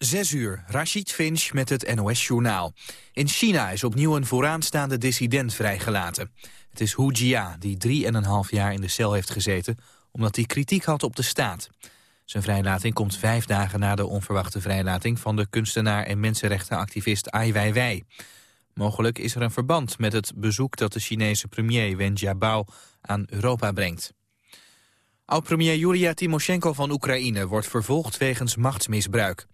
Zes uur, Rashid Finch met het NOS-journaal. In China is opnieuw een vooraanstaande dissident vrijgelaten. Het is Hu Jia, die drie en een half jaar in de cel heeft gezeten... omdat hij kritiek had op de staat. Zijn vrijlating komt vijf dagen na de onverwachte vrijlating... van de kunstenaar en mensenrechtenactivist Ai Weiwei. Mogelijk is er een verband met het bezoek dat de Chinese premier Wen Jiabao aan Europa brengt. Oud-premier Julia Timoshenko van Oekraïne wordt vervolgd wegens machtsmisbruik.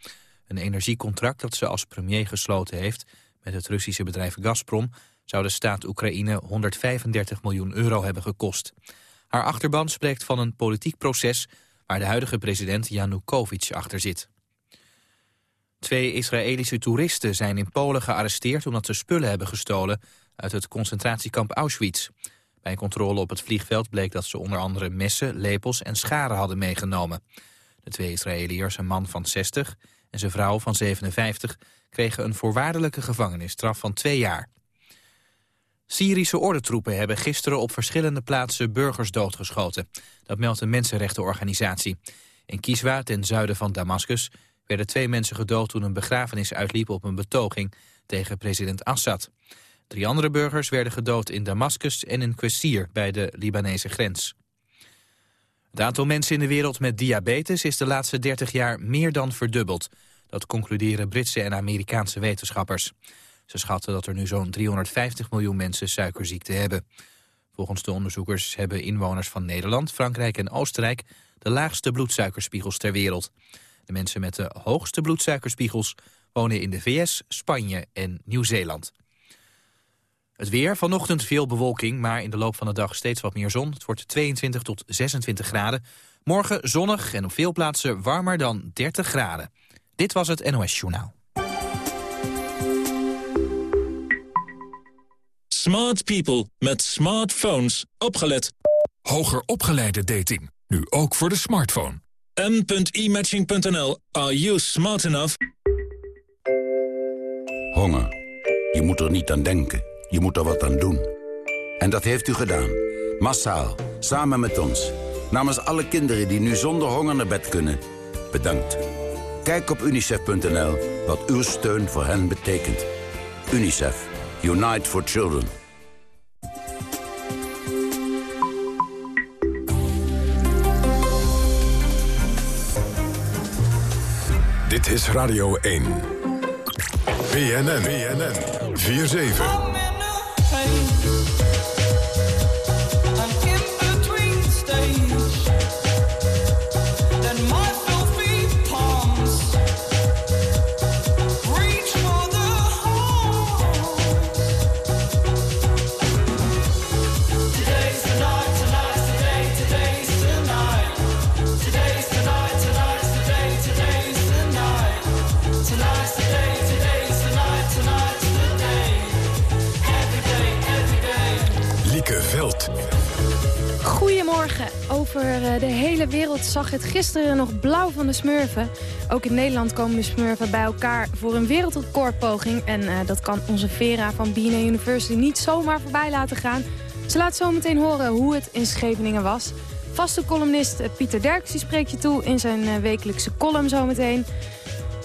Een energiecontract dat ze als premier gesloten heeft met het Russische bedrijf Gazprom zou de staat Oekraïne 135 miljoen euro hebben gekost. Haar achterban spreekt van een politiek proces waar de huidige president Yanukovych achter zit. Twee Israëlische toeristen zijn in Polen gearresteerd omdat ze spullen hebben gestolen uit het concentratiekamp Auschwitz. Bij controle op het vliegveld bleek dat ze onder andere messen, lepels en scharen hadden meegenomen. De twee Israëliërs, een man van 60 en zijn vrouw van 57, kregen een voorwaardelijke gevangenisstraf van twee jaar. Syrische ordentroepen hebben gisteren op verschillende plaatsen burgers doodgeschoten. Dat meldt een mensenrechtenorganisatie. In Kiswa, ten zuiden van Damascus, werden twee mensen gedood toen een begrafenis uitliep op een betoging tegen president Assad. Drie andere burgers werden gedood in Damascus en in Quessir bij de Libanese grens. Het aantal mensen in de wereld met diabetes is de laatste 30 jaar meer dan verdubbeld. Dat concluderen Britse en Amerikaanse wetenschappers. Ze schatten dat er nu zo'n 350 miljoen mensen suikerziekte hebben. Volgens de onderzoekers hebben inwoners van Nederland, Frankrijk en Oostenrijk... de laagste bloedsuikerspiegels ter wereld. De mensen met de hoogste bloedsuikerspiegels wonen in de VS, Spanje en Nieuw-Zeeland. Het weer, vanochtend veel bewolking, maar in de loop van de dag steeds wat meer zon. Het wordt 22 tot 26 graden. Morgen zonnig en op veel plaatsen warmer dan 30 graden. Dit was het NOS Journaal. Smart people met smartphones. Opgelet. Hoger opgeleide dating. Nu ook voor de smartphone. m.imatching.nl. Are you smart enough? Honger. Je moet er niet aan denken. Je moet er wat aan doen. En dat heeft u gedaan. Massaal. Samen met ons. Namens alle kinderen die nu zonder honger naar bed kunnen. Bedankt. Kijk op unicef.nl wat uw steun voor hen betekent. UNICEF. Unite for Children. Dit is Radio 1. BNN. BNN. 4-7. Over eh, de hele wereld zag het gisteren nog blauw van de smurfen. Ook in Nederland komen de smurfen bij elkaar voor een wereldrecordpoging. En uh, dat kan onze Vera van BNA University niet zomaar voorbij laten gaan. Ze laat zo meteen horen hoe het in Scheveningen was. Vaste columnist eh, Pieter Derks spreekt je toe in zijn wekelijkse column zometeen.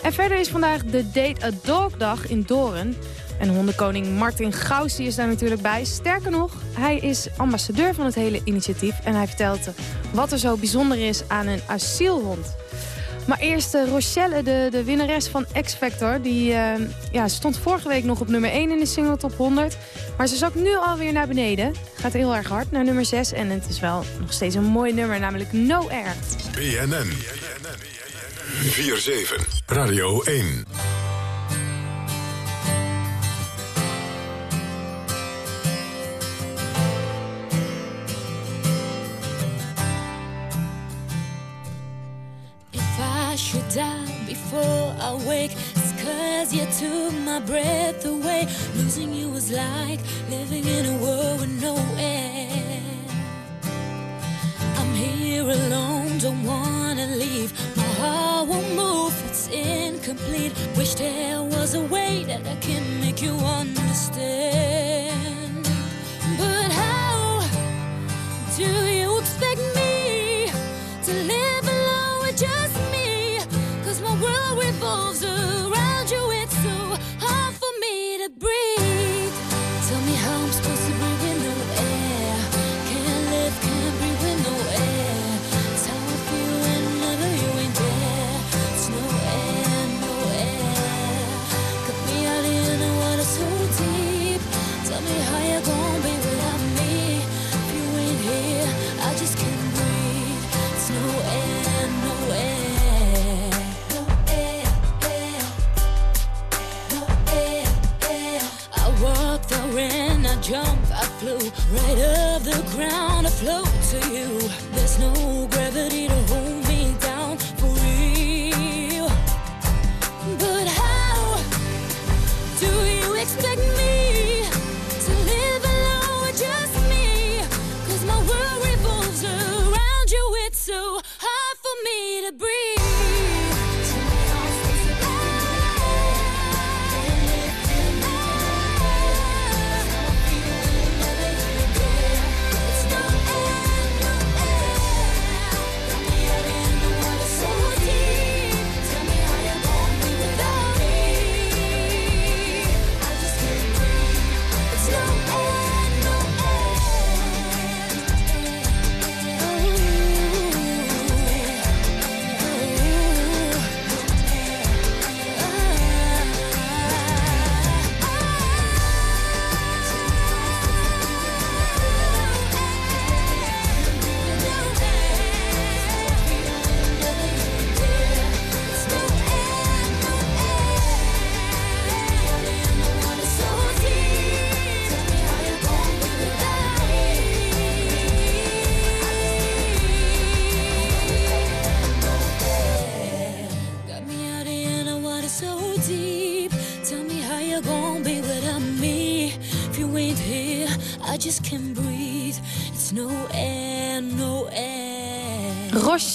En verder is vandaag de Date a Dog dag in Doren. En hondenkoning Martin Gauss is daar natuurlijk bij. Sterker nog, hij is ambassadeur van het hele initiatief. En hij vertelt wat er zo bijzonder is aan een asielhond. Maar eerst uh, Rochelle, de, de winnares van X Factor. Die uh, ja, stond vorige week nog op nummer 1 in de single top 100. Maar ze zakt nu alweer naar beneden. Gaat heel erg hard naar nummer 6. En het is wel nog steeds een mooi nummer, namelijk No Air. BNN. 4-7. Radio 1. You took my breath away. Losing you was like living in a world with no. I'm here alone, don't wanna leave. My heart won't move, it's incomplete. Wish there was a way that I can make you understand. But how do you blue, right of the ground, I float to you. There's no gravity to hold me.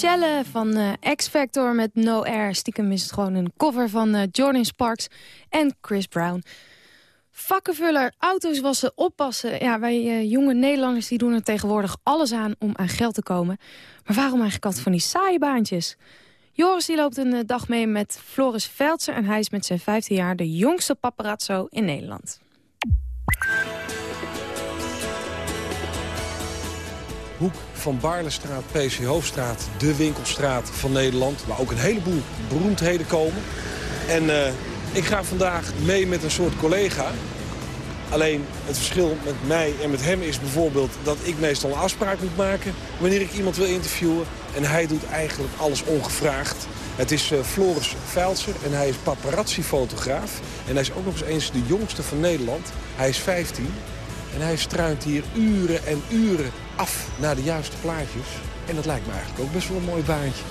Air. Rochelle van eh, X Factor met No Air. Stiekem is het gewoon een cover van eh, Jordan Sparks en Chris Brown. Vakkenvuller, auto's wassen, oppassen. Ja, wij eh, jonge Nederlanders die doen er tegenwoordig alles aan om aan geld te komen. Maar waarom eigenlijk altijd van die saaie baantjes? Joris die loopt een dag mee met Floris Veldser... en hij is met zijn 15 jaar de jongste paparazzo in Nederland. Hoek van Baarlestraat, PC Hoofdstraat, de winkelstraat van Nederland... waar ook een heleboel beroemdheden komen. En eh, ik ga vandaag mee met een soort collega. Alleen het verschil met mij en met hem is bijvoorbeeld... dat ik meestal een afspraak moet maken wanneer ik iemand wil interviewen. En hij doet eigenlijk alles ongevraagd. Het is eh, Floris Veilser en hij is paparazzi-fotograaf. En hij is ook nog eens eens de jongste van Nederland. Hij is 15 en hij struint hier uren en uren af naar de juiste plaatjes. En dat lijkt me eigenlijk ook best wel een mooi baantje.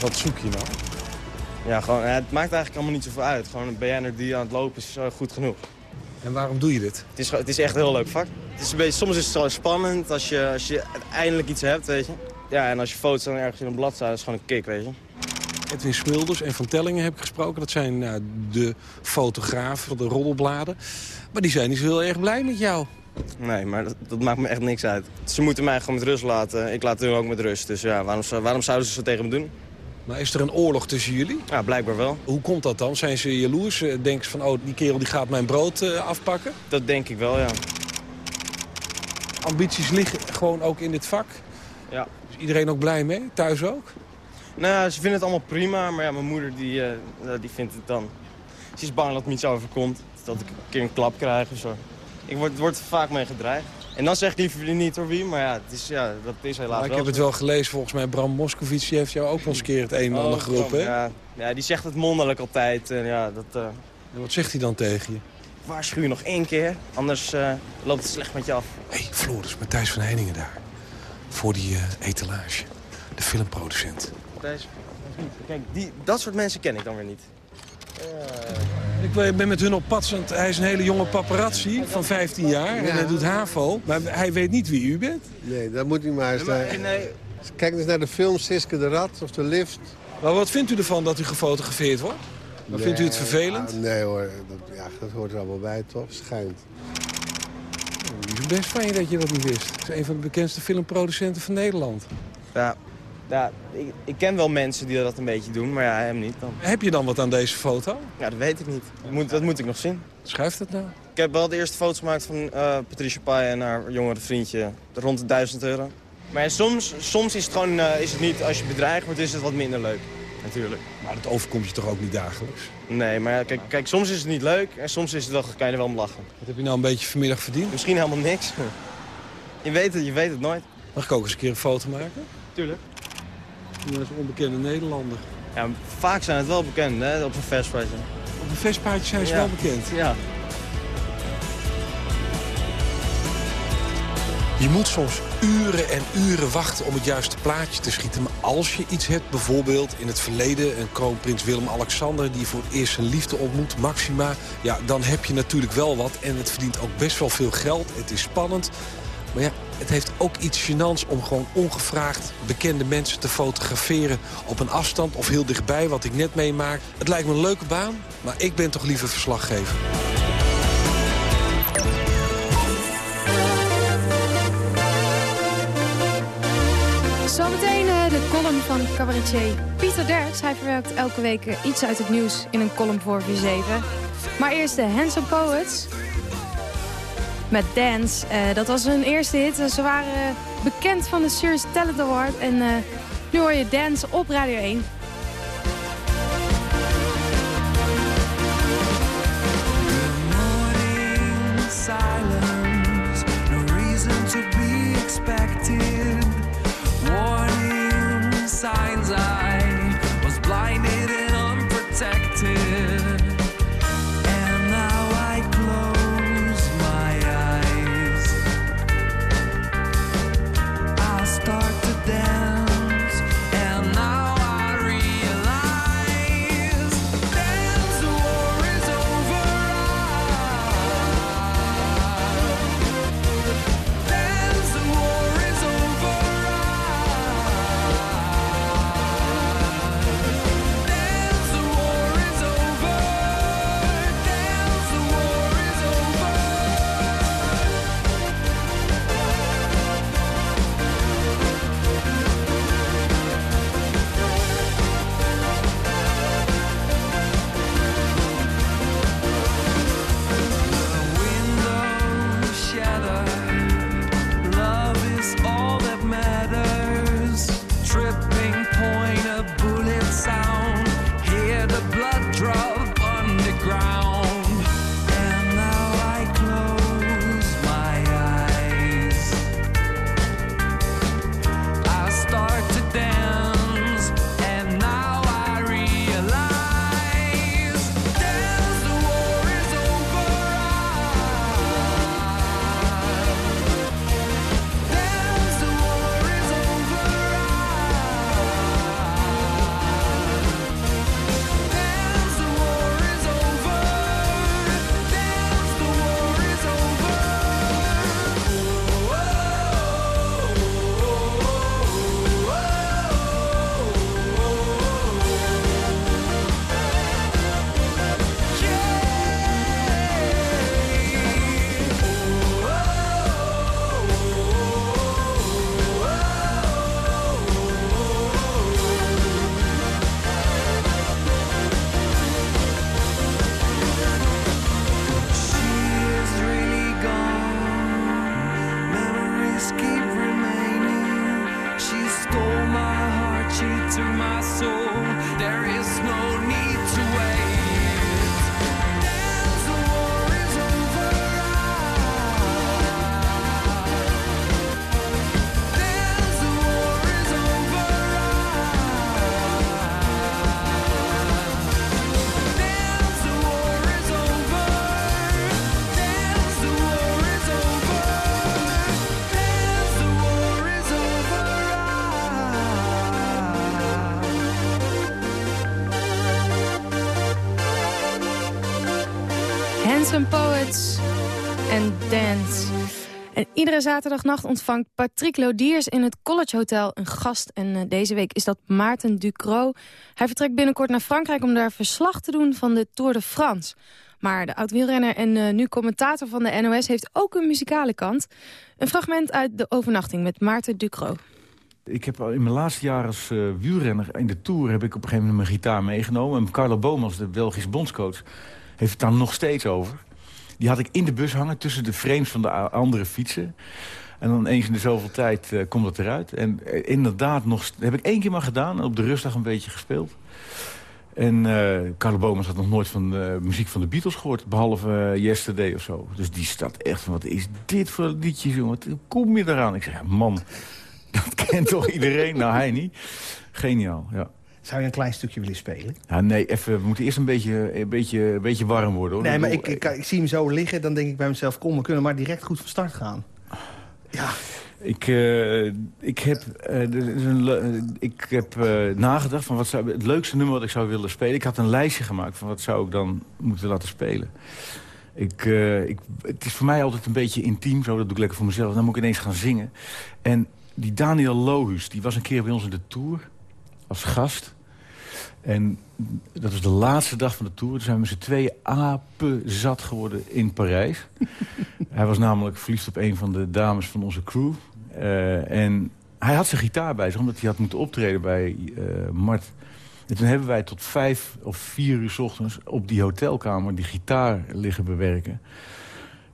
Wat zoek je nou? Ja, gewoon, het maakt eigenlijk allemaal niet zoveel uit. Gewoon een BN'er die aan het lopen is eh, goed genoeg. En waarom doe je dit? Het is, het is echt een heel leuk vak. Het is een beetje, soms is het zo spannend als je, als je eindelijk iets hebt, weet je. Ja, en als je foto's dan ergens in een blad staat, is het gewoon een kick, weet je. Edwin Smulders en Van Tellingen heb ik gesproken. Dat zijn nou, de fotografen van de roddelbladen. Maar die zijn niet zo heel erg blij met jou. Nee, maar dat, dat maakt me echt niks uit. Ze moeten mij gewoon met rust laten. Ik laat hun ook met rust. Dus ja, waarom, waarom zouden ze zo tegen me doen? Maar is er een oorlog tussen jullie? Ja, blijkbaar wel. Hoe komt dat dan? Zijn ze jaloers? Eh, Denken ze van, oh, die kerel die gaat mijn brood eh, afpakken? Dat denk ik wel, ja. Ambities liggen gewoon ook in dit vak. Ja. Is iedereen ook blij mee? Thuis ook? Nou, ze vinden het allemaal prima, maar ja, mijn moeder die, eh, die vindt het dan... Ze is bang dat me iets overkomt, dat ik een keer een klap krijg of zo. Ik word, word er vaak mee gedreigd. En dan zeg ik liever niet door wie, maar ja, het is, ja dat is helaas Maar ik wel heb het wel gelezen, volgens mij Bram Moskovic die heeft jou ook wel eens een keer het een en ander Oh, geroepen. hè? Ja, ja, die zegt het mondelijk altijd. En ja, dat, eh, En wat zegt hij dan tegen je? waarschuw je nog één keer, anders eh, loopt het slecht met je af. Hé, hey, Floris, Matthijs van Heiningen daar. Voor die eh, etalage. De filmproducent. Deze. Kijk, die, dat soort mensen ken ik dan weer niet. Ik ben met hun op pad. want Hij is een hele jonge paparazzi van 15 jaar. En hij doet HAVO. Maar hij weet niet wie u bent. Nee, dat moet niet maar eens. Nee, eh, nee, Kijk eens naar de film Siske de Rat of de Lift. Maar wat vindt u ervan dat u gefotografeerd wordt? Vindt u het vervelend? ah, nee hoor, dat, ja, dat hoort er allemaal bij toch? Schijnt. Het is best fijn dat je dat niet wist. Het is een van de bekendste filmproducenten van Nederland. ja, ja ik, ik ken wel mensen die dat een beetje doen, maar ja, hem niet dan. Heb je dan wat aan deze foto? Ja, dat weet ik niet. Dat moet, dat moet ik nog zien. Schuift het nou? Ik heb wel de eerste foto's gemaakt van eh, Patricia Pai en haar jongere vriendje. Rond de 1000 euro. Maar ja, soms, soms is het gewoon eh, is het niet, als je bedreigd wordt, is het wat minder leuk. Natuurlijk. Maar dat overkomt je toch ook niet dagelijks? Nee, maar kijk, kijk, soms is het niet leuk en soms is het wel, kan je er wel om lachen. Wat heb je nou een beetje vanmiddag verdiend? Misschien helemaal niks. Je weet het, je weet het nooit. Mag ik ook eens een keer een foto maken? Tuurlijk. Dat is een onbekende Nederlander. Ja, vaak zijn het wel bekend, hè, op een festival. Op een Vestpaardje zijn ze Ja. wel bekend. Ja. Je moet soms uren en uren wachten om het juiste plaatje te schieten. Maar als je iets hebt, bijvoorbeeld in het verleden... een kroonprins Willem-Alexander die voor het eerst zijn liefde ontmoet, Maxima... ja, dan heb je natuurlijk wel wat. En het verdient ook best wel veel geld. Het is spannend. Maar ja, het heeft ook iets gênants om gewoon ongevraagd bekende mensen te fotograferen op een afstand of heel dichtbij, wat ik net meemaak. Het lijkt me een leuke baan, maar ik ben toch liever verslaggever. Zometeen eh, de column van cabaretier Pieter Derks. Hij verwerkt elke week eh, iets uit het nieuws in een column voor V7. Maar eerst de Handsome Poets met Dance. Eh, dat was hun eerste hit. Ze waren bekend van de Serious Talent Award. En eh, nu hoor je Dance op Radio 1. Iedere zaterdagnacht ontvangt Patrick Lodiers in het College Hotel een gast. En eh, deze week is dat Maarten Ducro. Hij vertrekt binnenkort naar Frankrijk om daar verslag te doen van de Tour de France. Maar de oud-wielrenner en eh, nu commentator van de NOS heeft ook een muzikale kant. Een fragment uit de overnachting met Maarten Ducro. Ik heb in mijn laatste jaar als eh, wielrenner in de Tour... heb ik op een gegeven moment mijn gitaar meegenomen. En Carlo Bomas, de Belgische bondscoach, heeft het daar nog steeds over. Die had ik in de bus hangen tussen de frames van de andere fietsen. En dan eens in de zoveel tijd eh, komt het eruit. En eh, inderdaad, nog, heb ik één keer maar gedaan. En op de rustdag een beetje gespeeld. En eh Carlo Bomas had nog nooit van de muziek van de Beatles gehoord. Behalve eh, Yesterday of zo. Dus die staat echt van, wat is dit voor liedjes, jongen? Hoe kom je eraan? Ik zeg, man, dat kent toch iedereen? Nou, hij niet. Geniaal, ja. Zou je een klein stukje willen spelen? Ja, nee, even, we moeten eerst een beetje, een beetje, een beetje warm worden. Hoor. Nee, maar ik, ik, ik zie hem zo liggen, dan denk ik bij mezelf... kom, we kunnen maar direct goed van start gaan. Ja. Ik, eh, ik heb, eh, ik heb eh, nagedacht van wat zou, het leukste nummer wat ik zou willen spelen. Ik had een lijstje gemaakt van wat zou ik dan moeten laten spelen. Ik, ik, het is voor mij altijd een beetje intiem, zo, dat doe ik lekker voor mezelf. Dan moet ik ineens gaan zingen. En die Daniel Lohus, die was een keer bij ons in de Tour als gast. En dat was de laatste dag van de Tour. Toen zijn we met z'n tweeën apen zat geworden in Parijs. hij was namelijk verliefd op een van de dames van onze crew. Eh, en hij had zijn gitaar bij zich, omdat hij had moeten optreden bij eh, Mart. En toen hebben wij tot vijf of vier uur 's ochtends op die hotelkamer die gitaar liggen bewerken.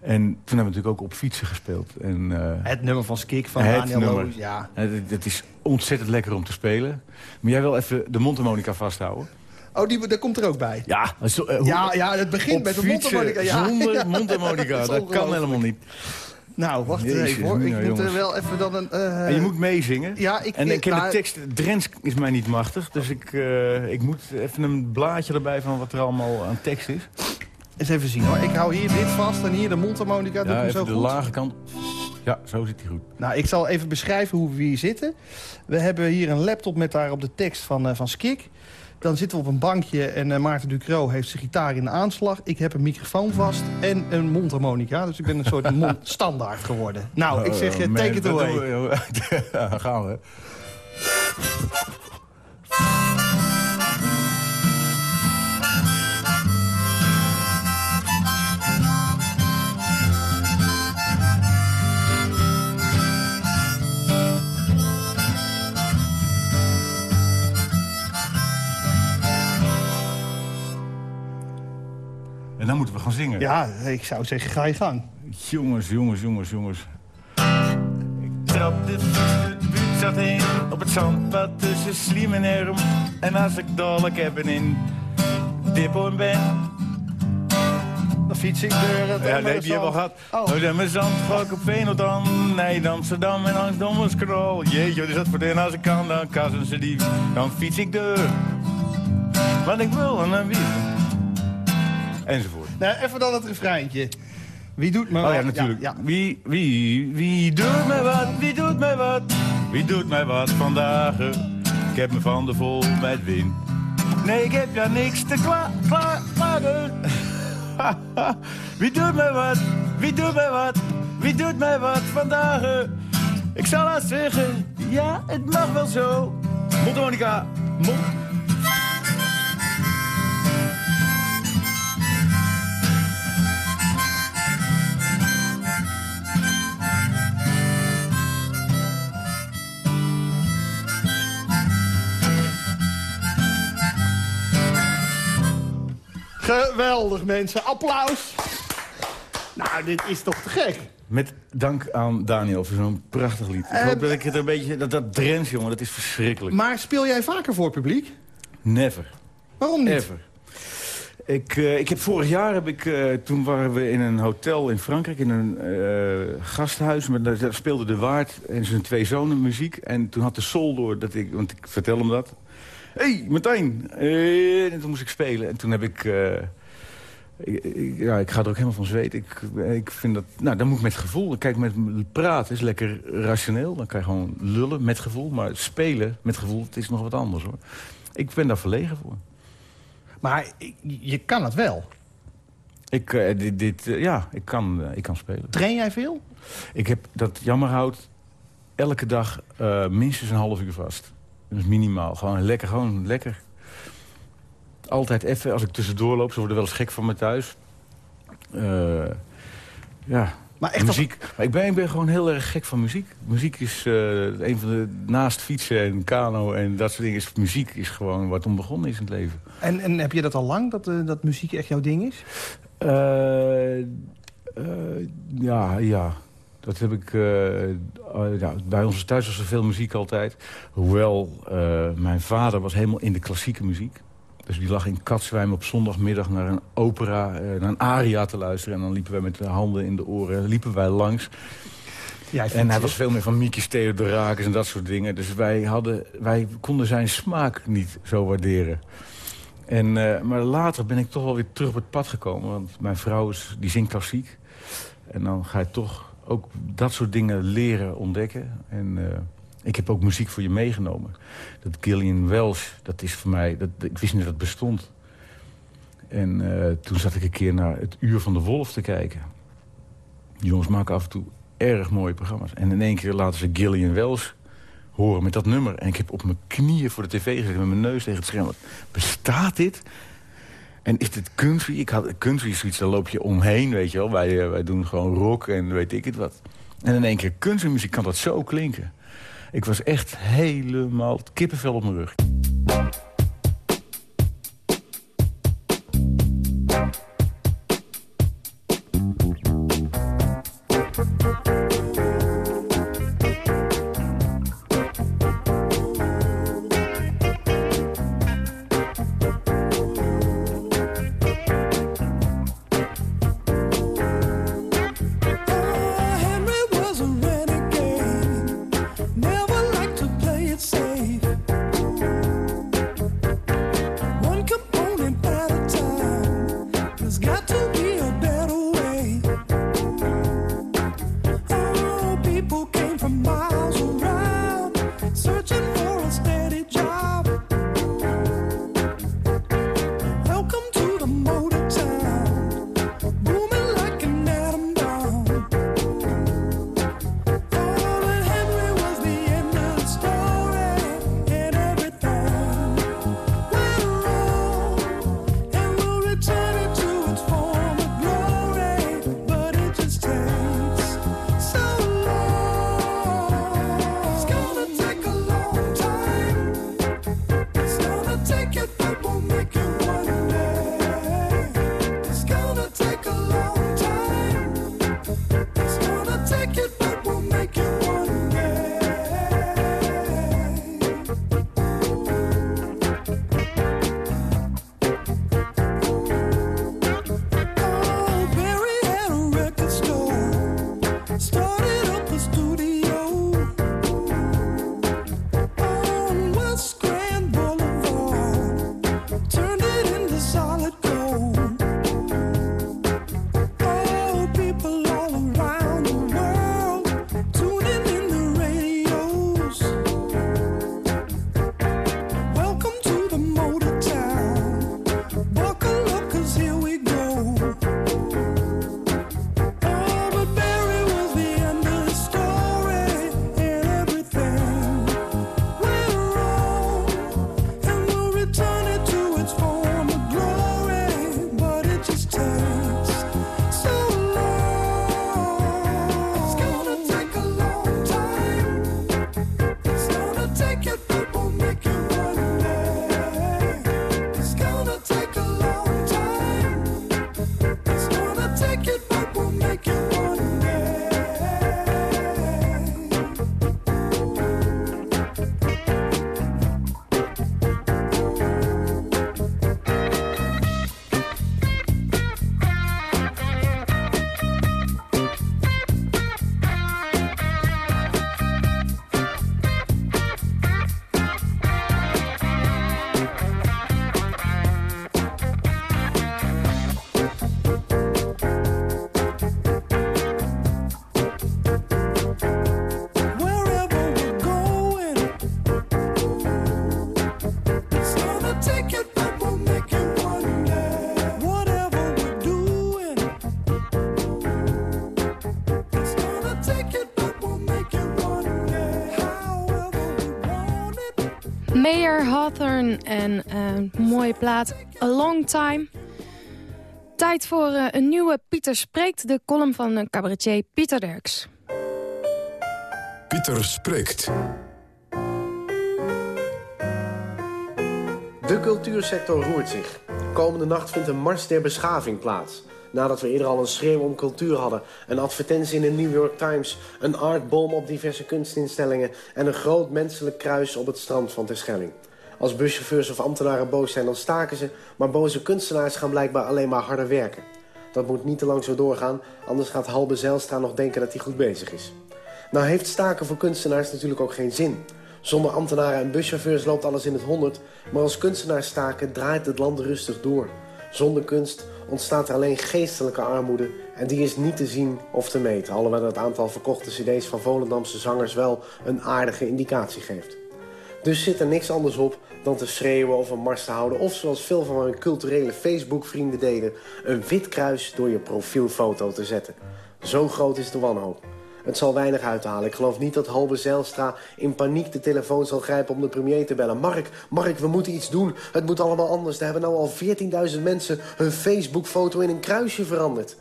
En toen hebben we natuurlijk ook op fietsen gespeeld. En, eh, Het nummer van Skik van het Daniel nummer. Loos, ja. Het, het is ontzettend lekker om te spelen. Maar jij wil even de mondharmonica vasthouden? Oh, die, dat komt er ook bij. Ja, zo, eh, hoe- Ja, ja, het begint op met fietsen mondharmonica. Ja. Zonder Ja, mondharmonica, dat dat kan helemaal niet. Nou, wacht Jezus, even hoor. Ik moet er wel even dan een... eh, En je moet meezingen. Ja, ik... En ik ken nou, de tekst, Drents is mij niet machtig. Dus ik, eh, ik moet even een blaadje erbij van wat er allemaal aan tekst is. Eens even zien hoor. Ik hou hier dit vast en hier de mondharmonica. Ja, zo de goed? lage kant. Ja, zo zit hij goed. Nou, ik zal even beschrijven hoe we hier zitten. We hebben hier een laptop met daarop de tekst van, eh, van Skik. Dan zitten we op een bankje en eh, Maarten Ducro heeft zijn gitaar in de aanslag. Ik heb een microfoon vast en een mondharmonica. Dus ik ben een soort mondstandaard geworden. Nou, ik zeg, eh, man, take it away. we. Ja, gaan we. dan moeten we gaan zingen. Ja, ik zou zeggen, ga je gang. Jongens, jongens, jongens, jongens. Ik trapte de buurt zat in op het zandpad tussen Slim en Erm. En als ik dadelijk heb in Dippo en Ben. Dan fiets ik het Ja, nee, die hebben we al gehad. Oh. Oh. dan met Zandvoort op Venendam. Nee, Amsterdam en Amsterdam was krol. Jeetje, wat is dat voor den als ik kan, dan kassen ze die. Dan fiets ik door. Wat ik wil en dan wie. Enzovoort. Nou, even dan het refreintje. Wie doet me Oh wat? ja, natuurlijk. Ja, Wie, wie, wie doet mij wat? Wie doet mij wat? Wie doet mij wat vandaag? Ik heb me van de vol met wind. Nee, ik heb ja niks te kla kla klagen. wie doet mij wat? Wie doet mij wat? Wie doet mij wat vandaag? Ik zal haar zeggen, ja, het mag wel zo. Mondharmonica, mond... Geweldig, mensen. Applaus. Nou, dit is toch te gek? Met dank aan Daniel voor zo'n prachtig lied. Ik Eh, hoop dat ik het een beetje... Dat, dat Drents, jongen, dat is verschrikkelijk. Maar speel jij vaker voor publiek? Never. Waarom niet? Ever. Ik, eh, ik heb vorig jaar, heb ik, eh, toen waren we in een hotel in Frankrijk, in een eh, gasthuis. Met, daar daar speelde de waard en zijn twee zonen muziek. En toen had de sol door, dat ik, want ik vertel hem dat. Hé, hey, Martijn! Eh, en toen moest ik spelen. En toen heb ik... eh, ik- ik- ja, ik ga er ook helemaal van zweten. Ik, ik vind dat... Nou, dan moet ik met gevoel. Kijk, met praten is lekker rationeel. Dan kan je gewoon lullen met gevoel. Maar spelen met gevoel, het is nog wat anders, hoor. Ik ben daar verlegen voor. Maar je kan het wel. Ik, eh, dit, dit, eh, ja, ik kan, eh, ik kan spelen. Train jij veel? Ik heb dat jammerhout elke dag eh, minstens een half uur vast. Dat is minimaal. Gewoon lekker, gewoon lekker. Altijd even, als ik tussendoor loop, ze worden wel eens gek van me thuis. Eh, ja, Maar echt als- muziek. Maar ik ben, ik ben gewoon heel erg gek van muziek. Muziek is eh, een van de... Naast fietsen en kano en dat soort dingen... Is, muziek is gewoon wat om begonnen is in het leven. En, en heb je dat al lang, dat, eh, dat muziek echt jouw ding is? Ja, ja. Dat heb ik... eh, eh, ja, bij ons thuis was er veel muziek altijd. Hoewel, eh, mijn vader was helemaal in de klassieke muziek. Dus die lag in Katzwijm op zondagmiddag naar een opera, naar een aria te luisteren. En dan liepen wij met de handen in de oren, liepen wij langs. Jij En hij was veel meer van Mikis Theodorakis en dat soort dingen. Dus wij, hadden, wij konden zijn smaak niet zo waarderen. En, maar later ben ik toch wel weer terug op het pad gekomen. Want mijn vrouw is, die zingt klassiek. En dan ga je toch ook dat soort dingen leren ontdekken. En eh, ik heb ook muziek voor je meegenomen. Dat Gillian Welsh, dat is voor mij... Dat, ik wist niet dat het bestond. En eh, toen zat ik een keer naar het Uur van de Wolf te kijken. Die jongens maken af en toe erg mooie programma's. En in één keer laten ze Gillian Welsh horen met dat nummer. En ik heb op mijn knieën voor de tv gezeten met mijn neus tegen het scherm. Bestaat dit? En is dit country? Ik had, country zoiets, daar loop je omheen, weet je wel. Wij, eh, wij doen gewoon rock en weet ik het wat. En in één keer countrymuziek kan dat zo klinken. Ik was echt helemaal kippenvel op mijn rug. Mayer Hawthorne en een mooie plaat A Long Time. Tijd voor eh, een nieuwe Pieter Spreekt, de column van eh, cabaretier Pieter Derks. Pieter spreekt. De cultuursector roert zich. Komende nacht vindt een Mars der Beschaving plaats. Nadat we eerder al een schreeuw om cultuur hadden... een advertentie in de New York Times... een artbom op diverse kunstinstellingen... en een groot menselijk kruis op het strand van Terschelling. Als buschauffeurs of ambtenaren boos zijn, dan staken ze... maar boze kunstenaars gaan blijkbaar alleen maar harder werken. Dat moet niet te lang zo doorgaan... anders gaat Halbe Zijlstra nog denken dat hij goed bezig is. Nou heeft staken voor kunstenaars natuurlijk ook geen zin... Zonder ambtenaren en buschauffeurs loopt alles in het honderd... maar als kunstenaars staken draait het land rustig door. Zonder kunst ontstaat er alleen geestelijke armoede... en die is niet te zien of te meten... alhoewel het aantal verkochte cd's van Volendamse zangers... wel een aardige indicatie geeft. Dus zit er niks anders op dan te schreeuwen of een mars te houden... of zoals veel van mijn culturele Facebook-vrienden deden... een wit kruis door je profielfoto te zetten. Zo groot is de wanhoop. Het zal weinig uithalen. Ik geloof niet dat Halbe Zijlstra in paniek de telefoon zal grijpen om de premier te bellen. Mark, Mark, we moeten iets doen. Het moet allemaal anders. Er hebben nou al 14.000 mensen hun Facebook-foto in een kruisje veranderd.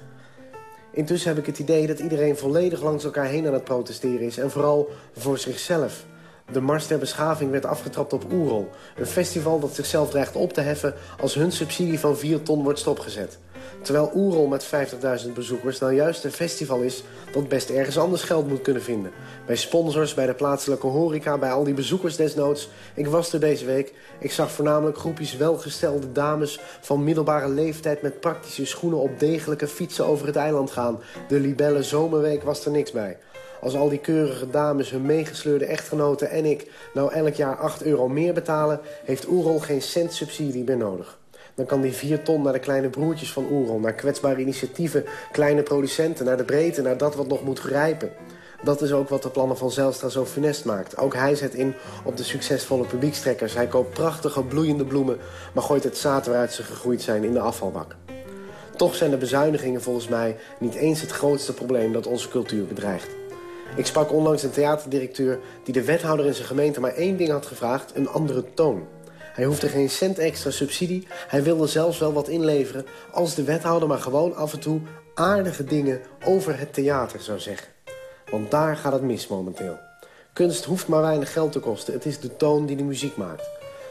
Intussen heb ik het idee dat iedereen volledig langs elkaar heen aan het protesteren is. En vooral voor zichzelf. De Mars der Beschaving werd afgetrapt op Oerol. Een festival dat zichzelf dreigt op te heffen als hun subsidie van 4 ton wordt stopgezet. Terwijl Oerol met 50.000 bezoekers nou juist een festival is... dat best ergens anders geld moet kunnen vinden. Bij sponsors, bij de plaatselijke horeca, bij al die bezoekers desnoods. Ik was er deze week. Ik zag voornamelijk groepjes welgestelde dames... van middelbare leeftijd met praktische schoenen op degelijke fietsen over het eiland gaan. De libelle zomerweek was er niks bij. Als al die keurige dames, hun meegesleurde echtgenoten en ik... nou elk jaar 8 euro meer betalen... heeft Oerol geen cent subsidie meer nodig. Dan kan die 4 ton naar de kleine broertjes van Oerol... naar kwetsbare initiatieven, kleine producenten... naar de breedte, naar dat wat nog moet grijpen. Dat is ook wat de plannen van Zelstra zo funest maakt. Ook hij zet in op de succesvolle publiekstrekkers. Hij koopt prachtige bloeiende bloemen... maar gooit het zaad waaruit ze gegroeid zijn in de afvalbak. Toch zijn de bezuinigingen volgens mij niet eens het grootste probleem... dat onze cultuur bedreigt. Ik sprak onlangs een theaterdirecteur die de wethouder in zijn gemeente maar één ding had gevraagd, een andere toon. Hij hoefde geen cent extra subsidie, hij wilde zelfs wel wat inleveren... als de wethouder maar gewoon af en toe aardige dingen over het theater zou zeggen. Want daar gaat het mis momenteel. Kunst hoeft maar weinig geld te kosten, het is de toon die de muziek maakt.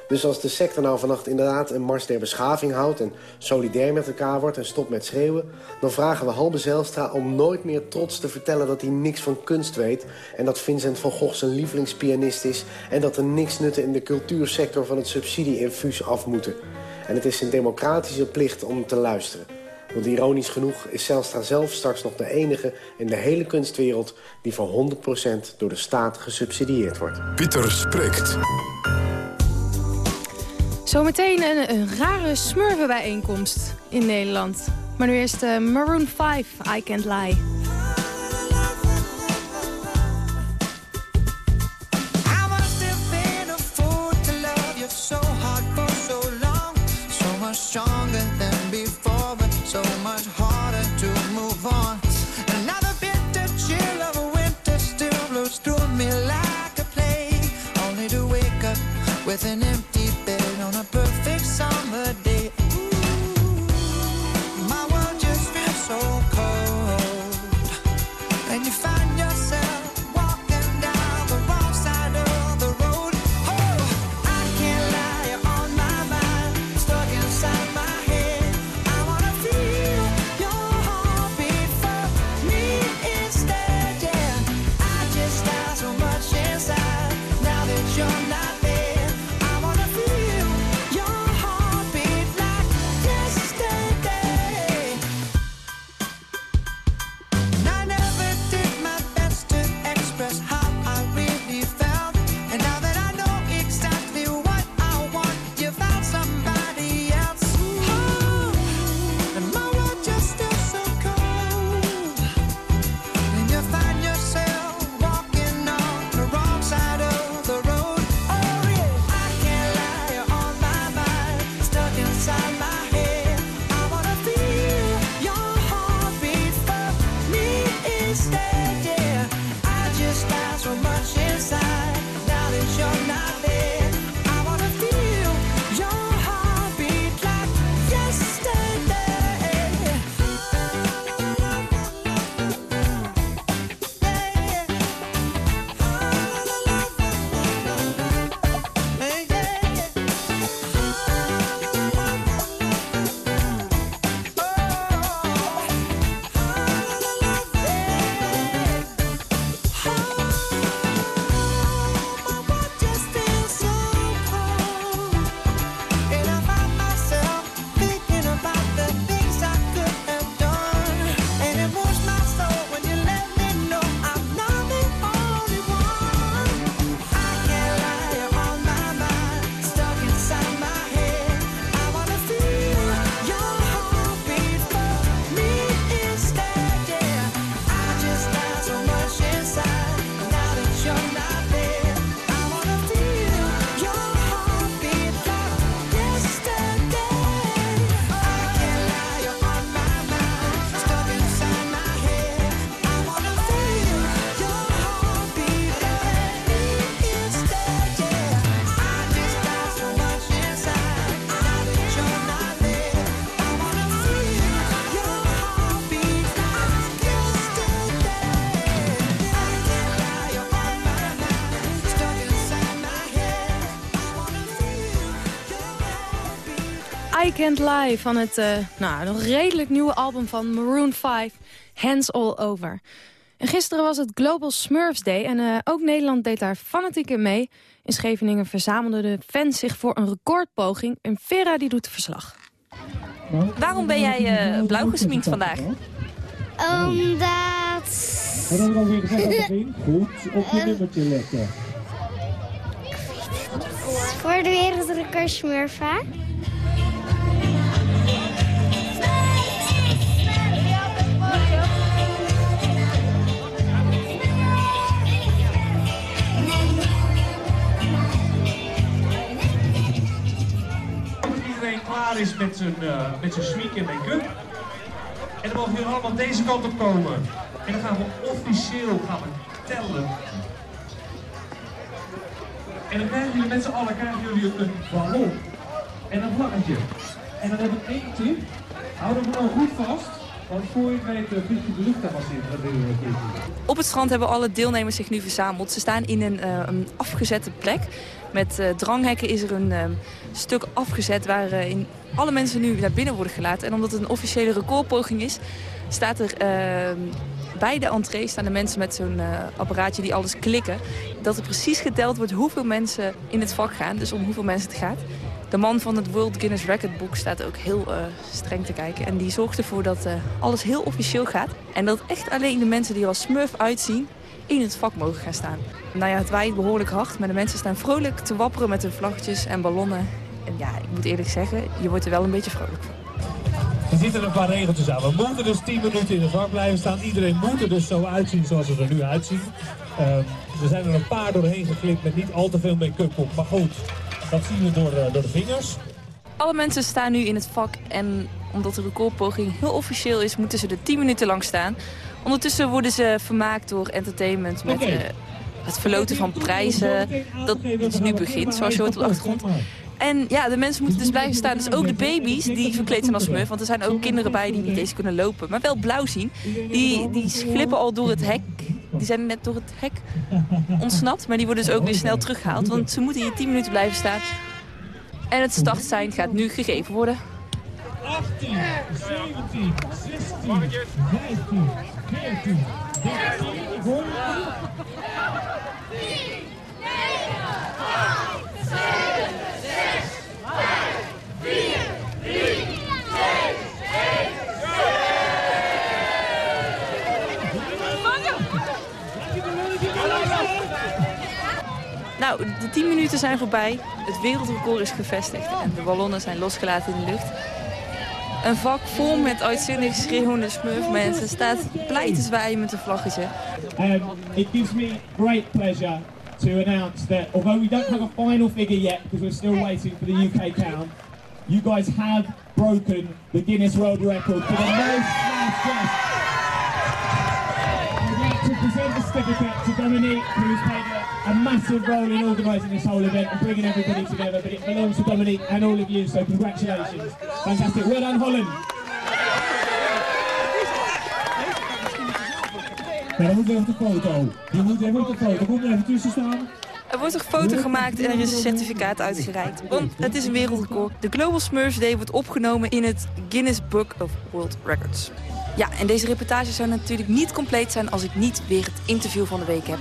Dus als de sector nou vannacht inderdaad een mars der beschaving houdt... en solidair met elkaar wordt en stopt met schreeuwen... dan vragen we Halbe Zijlstra om nooit meer trots te vertellen... dat hij niks van kunst weet... en dat Vincent van Gogh zijn lievelingspianist is... en dat er niks nutten in de cultuursector van het subsidie-infuus af moeten. En het is zijn democratische plicht om te luisteren. Want ironisch genoeg is Zijlstra zelf straks nog de enige in de hele kunstwereld... die voor 100% door de staat gesubsidieerd wordt. Pieter spreekt. Zometeen een, een rare smurvenbijeenkomst in Nederland. Maar nu eerst uh, Maroon 5, I Can't Lie. Can't Lie van het eh, nou, nog redelijk nieuwe album van Maroon 5, Hands All Over. En gisteren was het Global Smurfs Day en eh, ook Nederland deed daar fanatiek in mee. In Scheveningen verzamelden de fans zich voor een recordpoging en Vera die doet de verslag. Waarom ben jij eh, blauw gesminkt vandaag? Omdat... Goed, op je nummertje letten. Voor de wereldrecord smurfen. Is met zijn, eh met zijn smiek en make-up. En dan mogen jullie allemaal deze kant op komen. En dan gaan we officieel gaan we tellen. En dan krijgen jullie met z'n allen krijgen jullie een ballon. En een vlaggetje. En dan hebben we één tip. Hou hem nou goed vast. Want voor je weet eh, je de lucht daar. Op het strand hebben alle deelnemers zich nu verzameld. Ze staan in een, eh, een afgezette plek. Met eh, dranghekken is er een eh, stuk afgezet waarin alle mensen nu naar binnen worden gelaten. En omdat het een officiële recordpoging is, staat er eh, bij de entree staan de mensen met zo'n eh, apparaatje die alles klikken. Dat er precies geteld wordt hoeveel mensen in het vak gaan. Dus om hoeveel mensen het gaat. De man van het World Guinness Record boek staat ook heel eh, streng te kijken. En die zorgt ervoor dat eh, alles heel officieel gaat. En dat echt alleen de mensen die er als smurf uitzien in het vak mogen gaan staan. Nou ja, het waait behoorlijk hard, maar de mensen staan vrolijk te wapperen met hun vlaggetjes en ballonnen. En ja, ik moet eerlijk zeggen, je wordt er wel een beetje vrolijk van. Er zitten een paar regeltjes aan. We moeten dus 10 minuten in de vak blijven staan. Iedereen moet er dus zo uitzien zoals ze er nu uitzien. Ehm, er zijn er een paar doorheen geklipt met niet al te veel make-up op. Maar goed, dat zien we door, eh, door de vingers. Alle mensen staan nu in het vak en omdat de recordpoging heel officieel is, moeten ze er 10 minuten lang staan. Ondertussen worden ze vermaakt door entertainment met eh, het verloten van prijzen. Dat is nu begint, zoals je hoort op de achtergrond. En ja, de mensen moeten dus blijven staan. Dus ook de baby's die verkleed zijn als smurf. Want er zijn ook kinderen bij die niet eens kunnen lopen. Maar wel blauw zien. Die, die glippen al door het hek. Die zijn net door het hek ontsnapt. Maar die worden dus ook weer snel teruggehaald. Want ze moeten hier 10 minuten blijven staan. En het startsein gaat nu gegeven worden. 18, 17, 16, 15, 14, 13, voor. Nou, de 10 minuten zijn voorbij. Het wereldrecord is gevestigd en de ballonnen zijn losgelaten in de lucht. Een vak vol met uitzinnig schreeuwende smurfmensen staat blij te zwaaien met een vlaggetje. Um, it gives me great pleasure to announce that although we don't have a final figure yet because we're still waiting for the UK count, you guys have broken the Guinness World Record for the most last dress. I'd like to present the certificate to Dominique, who's played a, massive role in organising this whole event and bringing everybody together, but it belongs to Dominique and all of you, so congratulations. Fantastic. Well done, Holland. Moet even foto. Je moet even de foto. Kom er even tussen staan. Er wordt een foto gemaakt en er is een certificaat uitgereikt. Want het is een wereldrecord. De Global Smurfs Day wordt opgenomen in het Guinness Book of World Records. Ja, en deze reportage zou natuurlijk niet compleet zijn als ik niet weer het interview van de week heb.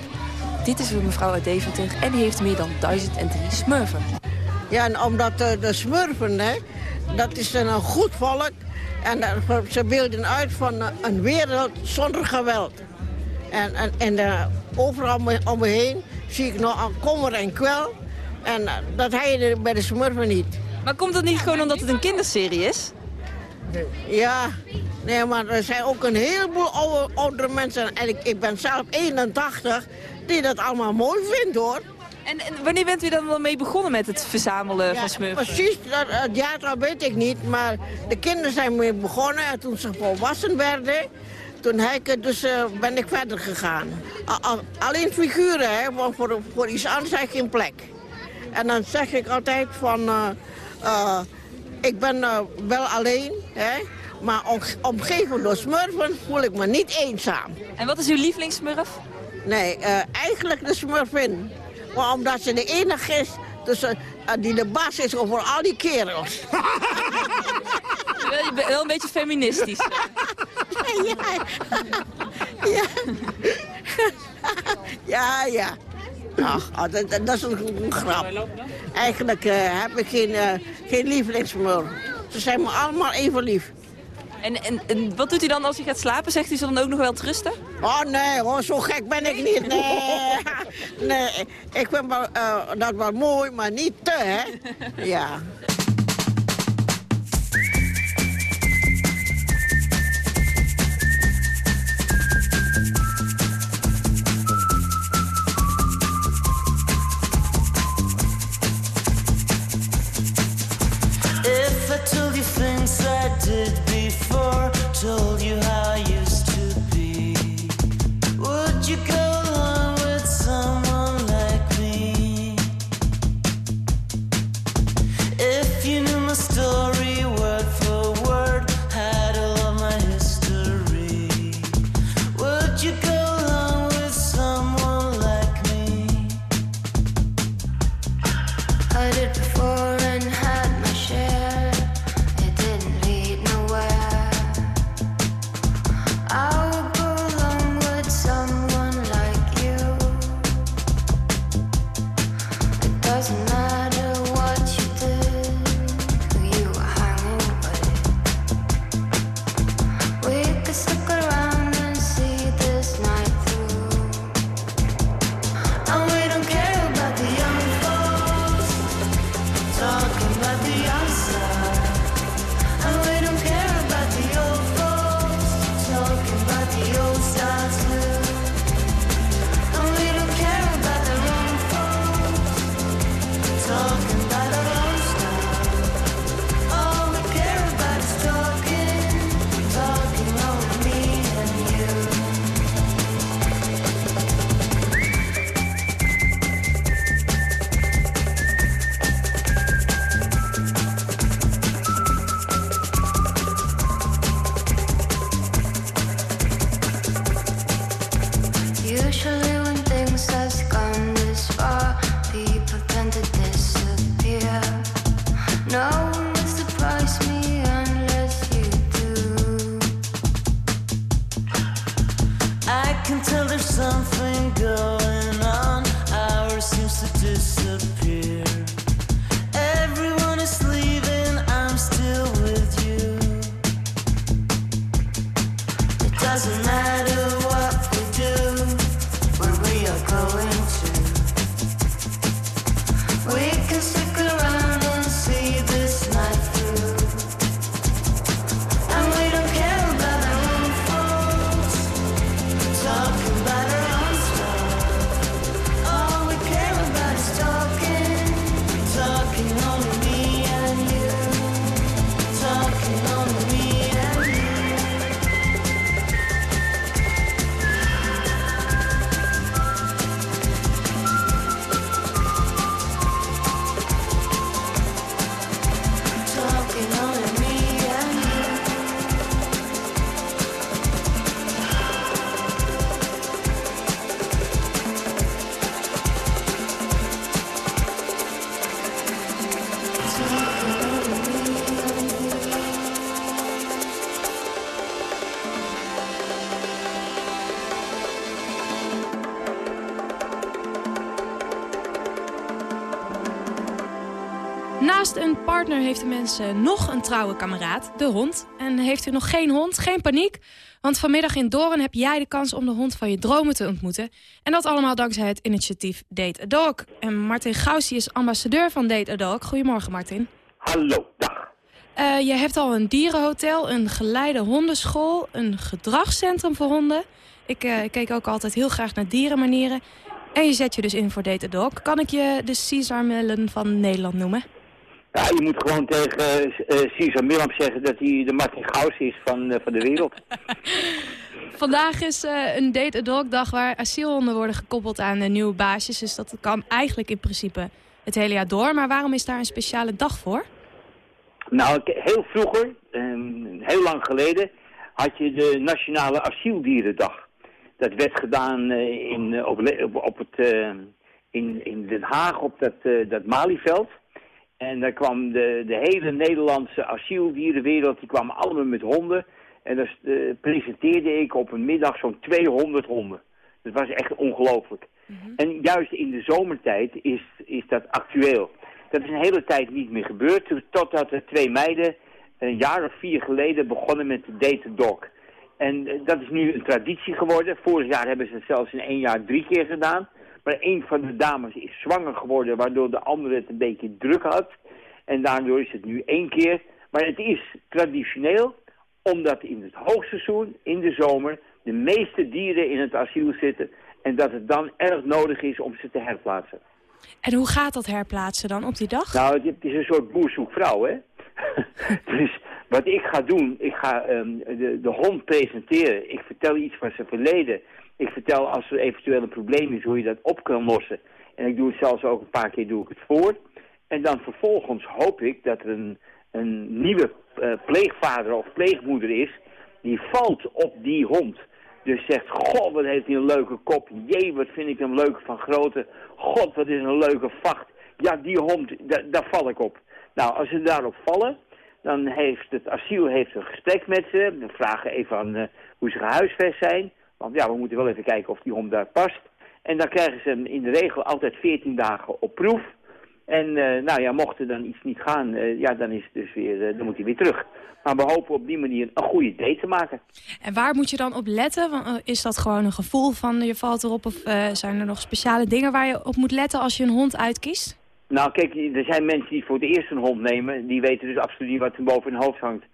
Dit is een mevrouw uit Deventer en die heeft meer dan 1003 smurfen. Ja, en omdat eh, de smurfen, hè, dat is een goed volk. En eh, ze beelden uit van eh, een wereld zonder geweld. En, en, en overal om me heen zie ik nog een kommer en kwel. En dat heb je er bij de smurfen niet. Maar komt dat niet gewoon omdat het een kinderserie is? Ja, nee, maar er zijn ook een heleboel oude, oudere mensen. En ik, ik ben zelf 81, die dat allemaal mooi vindt, hoor. En, en wanneer bent u dan wel mee begonnen met het verzamelen van smurfen? Precies, dat, het jaartal weet ik niet, maar de kinderen zijn mee begonnen en toen ze volwassen werden, toen ik, dus, eh, ben ik verder gegaan. Alleen figuren, hè, want voor, voor iets anders heb ik geen plek. En dan zeg ik altijd van, eh, eh, ik ben eh, wel alleen, hè, maar om, omgeven door smurfen voel ik me niet eenzaam. En wat is uw lievelingssmurf? Nee, eh, eigenlijk de smurfin. Maar omdat ze de enige is Dus eh, die de baas is over al die kerels. Je bent wel een beetje feministisch. ja, ja. ja, ja. Ach, dat, dat- dat is een, een grap. Eigenlijk eh, heb ik geen, eh geen lievelingsmeur. Ze zijn me allemaal even lief. En, en, wat doet hij dan als hij gaat slapen? Zegt hij ze dan ook nog wel te rusten? Oh nee hoor, zo gek ben ik niet. Nee, nee ik vind wel, eh, dat wel mooi, maar niet te, hè. Ja. Heeft de mensen nog een trouwe kameraad, de hond. En heeft u nog geen hond, geen paniek. Want vanmiddag in Doorn heb jij de kans om de hond van je dromen te ontmoeten. En dat allemaal dankzij het initiatief Date a Dog. En Martin Gaussi is ambassadeur van Date a Dog. Goedemorgen Martin. Hallo, dag. Eh, je hebt al een dierenhotel, een geleide hondenschool, een gedragscentrum voor honden. Ik, eh, ik keek ook altijd heel graag naar dierenmanieren. En je zet je dus in voor Date a Dog. Kan ik je de Caesar Mellon van Nederland noemen? Ja, je moet gewoon tegen eh Cesar zeggen dat hij de Martin Gauss is van, eh, van de wereld. Vandaag is een Date a Dog dag waar asielhonden worden gekoppeld aan nieuwe baasjes. Dus dat kan eigenlijk in principe het hele jaar door. Maar waarom is daar een speciale dag voor? Nou, heel vroeger, ehm, heel lang geleden, had je de Nationale Asieldierendag. Dat werd gedaan in, op, op, het, in, in Den Haag op dat, dat Malieveld. En daar kwam de, de hele Nederlandse asieldierenwereld, die kwamen allemaal met honden. En daar eh, presenteerde ik op een middag zo'n 200 honden. Dat was echt ongelooflijk. En juist in de zomertijd is, is dat actueel. Dat is een hele tijd niet meer gebeurd, totdat er twee meiden een jaar of vier geleden begonnen met de Date Dog. En eh, dat is nu een traditie geworden. Vorig jaar hebben ze het zelfs in één jaar drie keer gedaan. Maar een van de dames is zwanger geworden, waardoor de andere het een beetje druk had. En daardoor is het nu één keer. Maar het is traditioneel, omdat in het hoogseizoen, in de zomer, de meeste dieren in het asiel zitten. En dat het dan erg nodig is om ze te herplaatsen. En hoe gaat dat herplaatsen dan op die dag? Nou, het, is een soort boerzoekvrouw, hè. dus wat ik ga doen, ik ga ehm, de, de hond presenteren. Ik vertel iets van zijn verleden. Ik vertel als er eventueel een probleem is, hoe je dat op kan lossen. En ik doe het zelfs ook een paar keer doe ik het voor. En dan vervolgens hoop ik dat er een, een nieuwe eh, pleegvader of pleegmoeder is... die valt op die hond. Dus zegt, god, wat heeft hij een leuke kop. Jee, wat vind ik hem leuk van grootte. God, wat is een leuke vacht. Ja, die hond, da- daar val ik op. Nou, als ze daarop vallen, dan heeft het asiel heeft een gesprek met ze. We vragen even aan eh, hoe ze gehuisvest zijn. Want ja, we moeten wel even kijken of die hond daar past. En dan krijgen ze hem in de regel altijd 14 dagen op proef. En eh, nou ja, mocht er dan iets niet gaan, eh, ja, dan, is het dus weer, eh, dan moet hij weer terug. Maar we hopen op die manier een goede date te maken. En waar moet je dan op letten? Want, Is dat gewoon een gevoel van je valt erop? Of zijn er nog speciale dingen waar je op moet letten als je een hond uitkiest? Nou, kijk, er zijn mensen die voor het eerst een hond nemen. Die weten dus absoluut niet wat er boven hun hoofd hangt.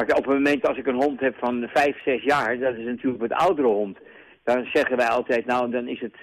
Maar op het moment als ik een hond heb van 5, 6 jaar, dat is natuurlijk wat oudere hond. Dan zeggen wij altijd, nou, dan is het,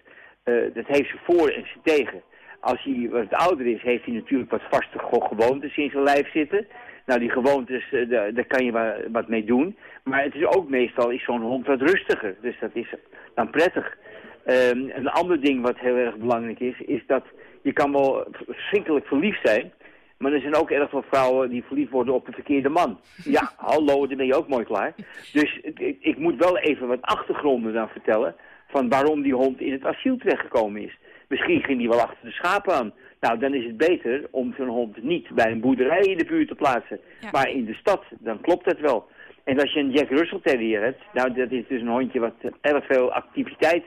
eh, dat heeft ze voor en ze tegen. Als hij wat ouder is, heeft hij natuurlijk wat vaste gewoontes in zijn lijf zitten. Nou, die gewoontes, eh, daar, daar kan je wa- wat mee doen. Maar het is ook meestal is zo'n hond wat rustiger. Dus dat is dan prettig. Ehm, een ander ding wat heel erg belangrijk is, is dat je kan wel verschrikkelijk verliefd zijn. Maar er zijn ook erg veel vrouwen die verliefd worden op de verkeerde man. Ja, hallo, dan ben je ook mooi klaar. Dus ik, ik- moet wel even wat achtergronden dan vertellen... van waarom die hond in het asiel terechtgekomen is. Misschien ging die wel achter de schapen aan. Nou, dan is het beter om zo'n hond niet bij een boerderij in de buurt te plaatsen. Maar in de stad, dan klopt dat wel. En als je een Jack Russell Terrier hebt... nou, dat is dus een hondje wat erg veel activiteit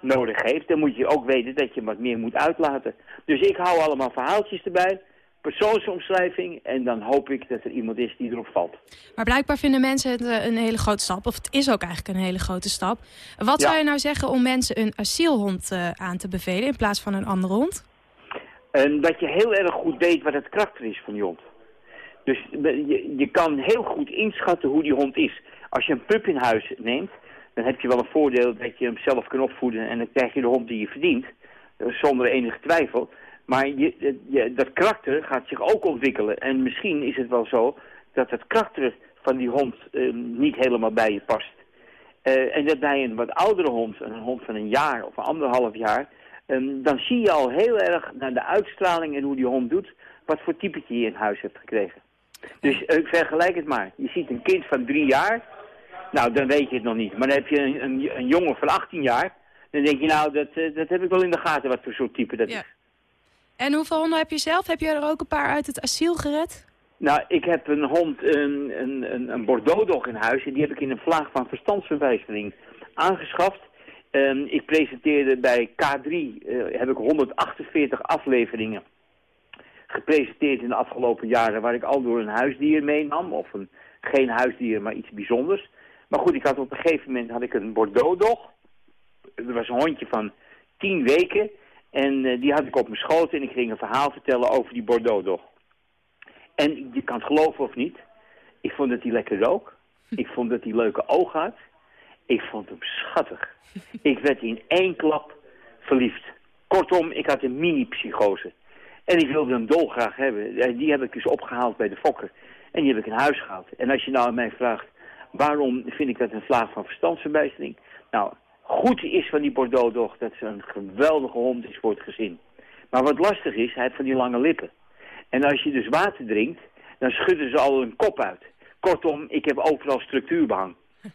nodig heeft... dan moet je ook weten dat je hem wat meer moet uitlaten. Dus ik hou allemaal verhaaltjes erbij persoonsomschrijving en dan hoop ik dat er iemand is die erop valt. Maar blijkbaar vinden mensen het eh, een hele grote stap. Of het is ook eigenlijk een hele grote stap. Wat Ja. zou je nou zeggen om mensen een asielhond eh, aan te bevelen in plaats van een andere hond? En dat je heel erg goed weet wat het karakter is van die hond. Dus je, je kan heel goed inschatten hoe die hond is. Als je een pup in huis neemt, dan heb je wel een voordeel dat je hem zelf kan opvoeden en dan krijg je de hond die je verdient. eh, Zonder enige twijfel. Maar je, je, dat karakter gaat zich ook ontwikkelen. En misschien is het wel zo dat het karakter van die hond eh, niet helemaal bij je past. Eh, en dat bij een wat oudere hond, een hond van een jaar of anderhalf jaar, ehm, dan zie je al heel erg naar de uitstraling en hoe die hond doet, wat voor typetje je in huis hebt gekregen. Dus eh, vergelijk het maar. Je ziet een kind van drie jaar, nou dan weet je het nog niet. Maar dan heb je een, een, een jongen van 18 jaar, dan denk je nou, dat, eh, dat heb ik wel in de gaten wat voor soort type dat is. En hoeveel honden heb je zelf? Heb je er ook een paar uit het asiel gered? Nou, ik heb een hond, een, een, een, Bordeaux-dog in huis. En die heb ik in een vlaag van verstandsverwijzering aangeschaft. Ehm, ik presenteerde bij K3, eh, heb ik 148 afleveringen gepresenteerd in de afgelopen jaren... waar ik al door een huisdier meenam. Of een, geen huisdier, maar iets bijzonders. Maar goed, ik had op een gegeven moment had ik een Bordeaux-dog. Dat was een hondje van 10 weken. En eh, die had ik op mijn schoot en ik ging een verhaal vertellen over die Bordeaux-dog. En je kan het geloven of niet. Ik vond dat hij lekker rook. Ik vond dat hij leuke ogen had. Ik vond hem schattig. Ik werd in één klap verliefd. Kortom, ik had een mini-psychose. En ik wilde hem dolgraag hebben. En die heb ik dus opgehaald bij de fokker. En die heb ik in huis gehaald. En als je nou aan mij vraagt, waarom vind ik dat een vlaag van verstandsverbijstering? Nou, goed is van die Bordeaux-dog dat ze een geweldige hond is voor het gezin. Maar wat lastig is, hij heeft van die lange lippen. En als je dus water drinkt, dan schudden ze al een kop uit. Kortom, ik heb overal structuurbehang.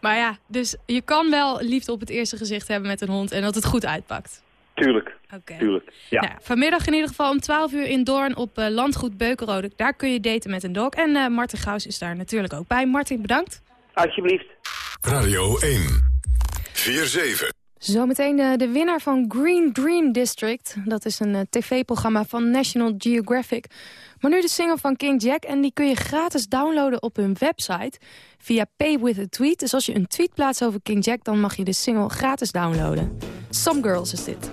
Maar ja, dus je kan wel liefde op het eerste gezicht hebben met een hond en dat het goed uitpakt. Tuurlijk. Oké. Tuurlijk. Ja. Nou, vanmiddag in ieder geval om 12 uur in Doorn op eh, Landgoed Beukenrode. Daar kun je daten met een dog. En eh, Martin Gauws is daar natuurlijk ook bij. Martin, bedankt. Alsjeblieft. Radio 1. 4-7. Zometeen de, de winnaar van Green Dream District. Dat is een eh, tv-programma van National Geographic. Maar nu de single van King Jack. En die kun je gratis downloaden op hun website via Pay With A Tweet. Dus als je een tweet plaatst over King Jack... dan mag je de single gratis downloaden. Some Girls is dit.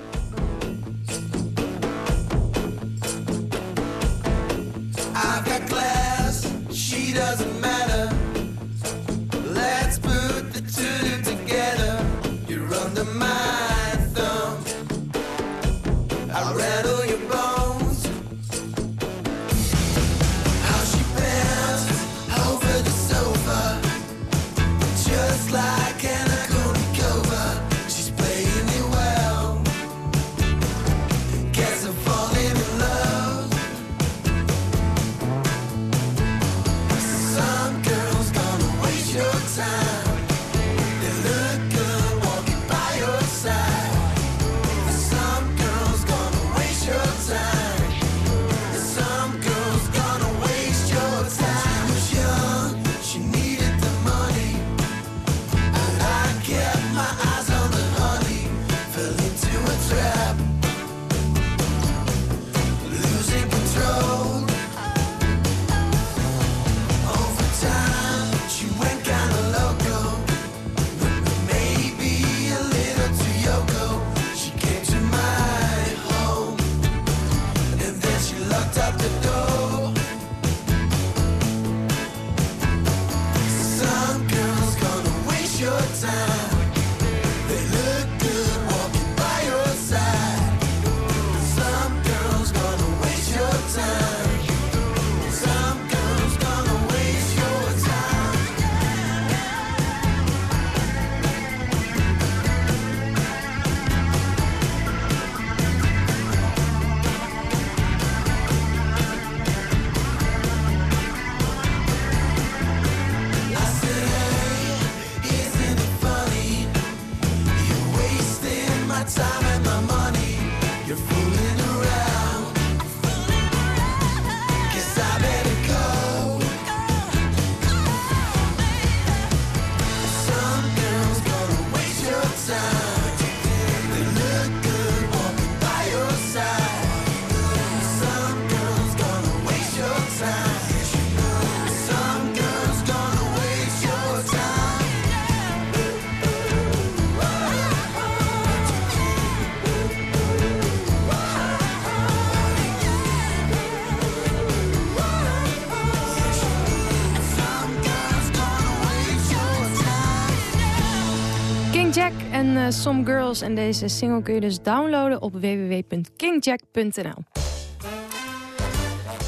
Eh, Some Girls. En deze single kun je dus downloaden op www.kingjack.nl.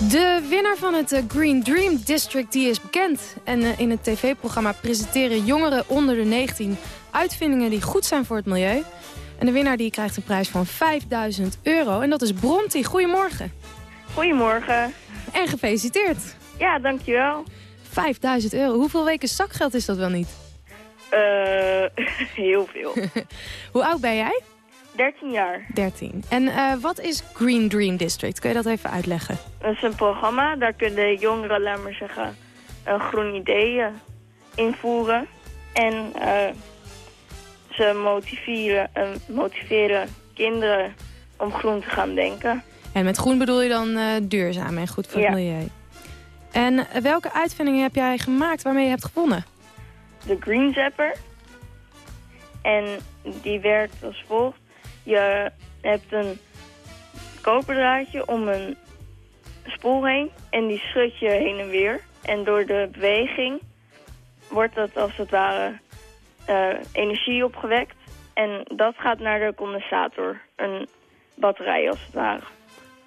De winnaar van het eh, Green Dream District die is bekend. En eh, in het tv-programma presenteren jongeren onder de 19 uitvindingen die goed zijn voor het milieu. En de winnaar die krijgt een prijs van 5000 euro. En dat is Bronti. Goedemorgen. Goedemorgen. En gefeliciteerd. Ja, dankjewel. 5000 euro. Hoeveel weken zakgeld is dat wel niet? Eh, heel veel. Hoe oud ben jij? 13 jaar. 13. En eh, wat is Green Dream District? Kun je dat even uitleggen? Dat is een programma, daar kunnen jongeren, laat maar zeggen, een groen idee eh, invoeren. En ze motiveren, motiveren kinderen om groen te gaan denken. En met groen bedoel je dan duurzaam en goed voor het Ja. milieu. En welke uitvindingen heb jij gemaakt waarmee je hebt gewonnen? De Green Zapper. En die werkt als volgt. Je hebt een koperdraadje om een spoel heen en die schud je heen en weer. En door de beweging wordt dat als het ware eh, energie opgewekt. En dat gaat naar de condensator, een batterij als het ware.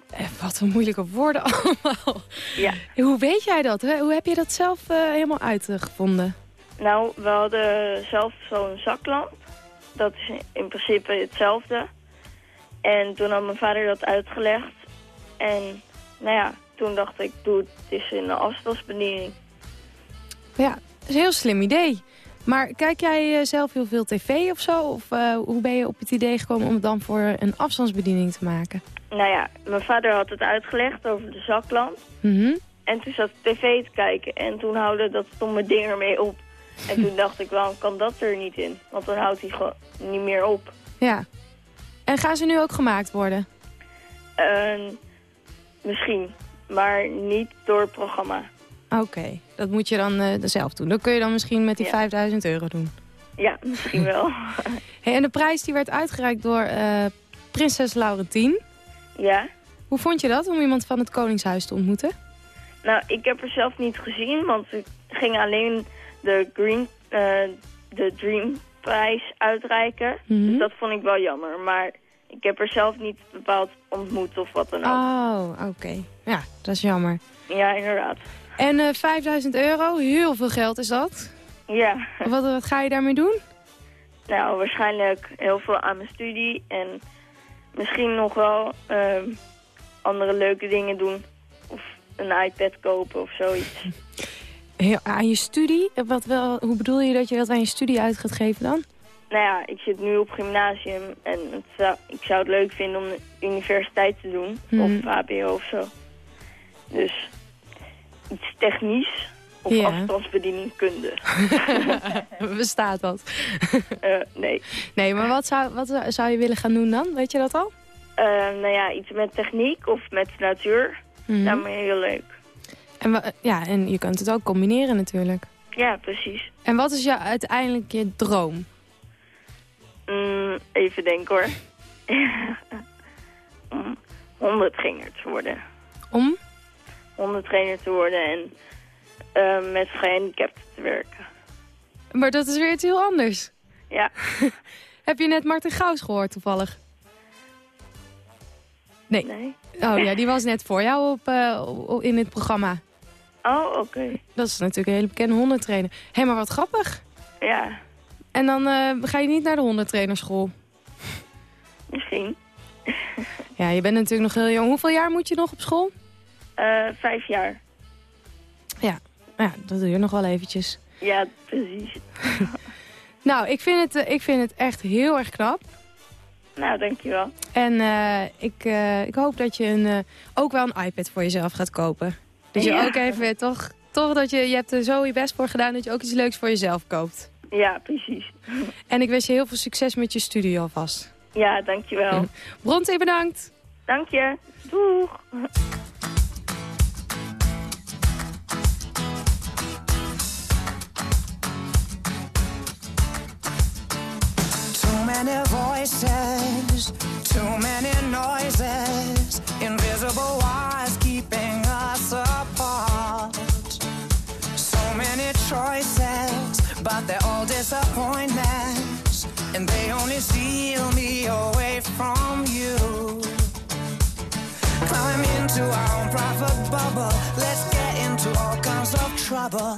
Eh, wat een moeilijke woorden allemaal. Ja. Hoe weet jij dat? Hè? Hoe heb je dat zelf eh, helemaal uitgevonden? Nou, we hadden zelf zo'n zaklamp. Dat is in principe hetzelfde. En toen had mijn vader dat uitgelegd. En nou ja, toen dacht ik, doe het eens in de afstandsbediening. Ja, dat is een heel slim idee. Maar kijk jij eh, zelf heel veel tv of zo? Of eh, hoe ben je op het idee gekomen om het dan voor een afstandsbediening te maken? Nou ja, mijn vader had het uitgelegd over de zaklamp. Mhm. En toen zat ik tv te kijken en toen houden dat stomme ding ermee op. En toen dacht ik, waarom kan dat er niet in? Want dan houdt hij gewoon niet meer op. Ja. En gaan ze nu ook gemaakt worden? Eh, misschien, maar niet door het programma. Oké, dat moet je dan eh, zelf doen. Dat kun je dan misschien met die 5000 euro doen. Ja, misschien wel. Hey, en de prijs die werd uitgereikt door eh, prinses Laurentien. ja. Hoe vond je dat om iemand van het Koningshuis te ontmoeten? Nou, ik heb er zelf niet gezien, want ze gingen alleen de Green, eh, de Dream prijs uitreiken. Mhm. Dus dat vond ik wel jammer. Maar ik heb er zelf niet bepaald ontmoet of wat dan ook. Oh, oké. Ja, dat is jammer. Ja, inderdaad. En eh 5000 euro, heel veel geld is dat. Ja. Wat, wat ga je daarmee doen? Nou, waarschijnlijk heel veel aan mijn studie en misschien nog wel ehm, andere leuke dingen doen. Of een iPad kopen of zoiets. Heel, aan je studie? Wat wel, hoe bedoel je dat je dat aan je studie uit gaat geven dan? Nou ja, ik zit nu op gymnasium en het zou, ik zou het leuk vinden om de universiteit te doen. Hmm. Of HBO of zo. Dus iets technisch of Ja. afstandsbedieningkunde. Bestaat dat? Eh, nee. Nee, maar wat zou, wat zou- je willen gaan doen dan? Weet je dat al? Eh, nou ja, iets met techniek of met natuur. Mhm. Dat me heel leuk. En, wa- ja, en je kunt het ook combineren natuurlijk. Ja, precies. En wat is jou uiteindelijk je droom? Mm, even denken hoor. Om hondentrainer te worden. Om? Hondentrainer te worden en eh, met gehandicapten te werken. Maar dat is weer iets heel anders. Ja. Heb je net Martin Gauws gehoord toevallig? Nee. Nee. Oh ja, die was net voor jou op, eh, in het programma. Oh, oké. Dat is natuurlijk een hele bekende hondentrainer. Hé, hey, maar wat grappig. Ja, En dan eh, ga je niet naar de hondentrainerschool. misschien. Ja, je bent natuurlijk nog heel jong. Hoeveel jaar moet je nog op school? Eh, vijf jaar. Ja, ja dat doe je nog wel eventjes. Ja, precies. Nou, ik vind het, eh, ik vind het echt heel erg knap. Nou, dankjewel. En ik, ik hoop dat je een, ook wel een iPad voor jezelf gaat kopen. Dat je Ja. ook even toch, toch dat je, je hebt er zo je best voor gedaan dat je ook iets leuks voor jezelf koopt. Ja, precies. En ik wens je heel veel succes met je studie alvast. Ja, dankjewel. Bronte, bedankt. Dank je. Doeg. Too many voices, too many noises, invisible wires keeping choices, but they're all disappointments, and they only steal me away from you. Climb into our own private bubble, let's get into all kinds of trouble.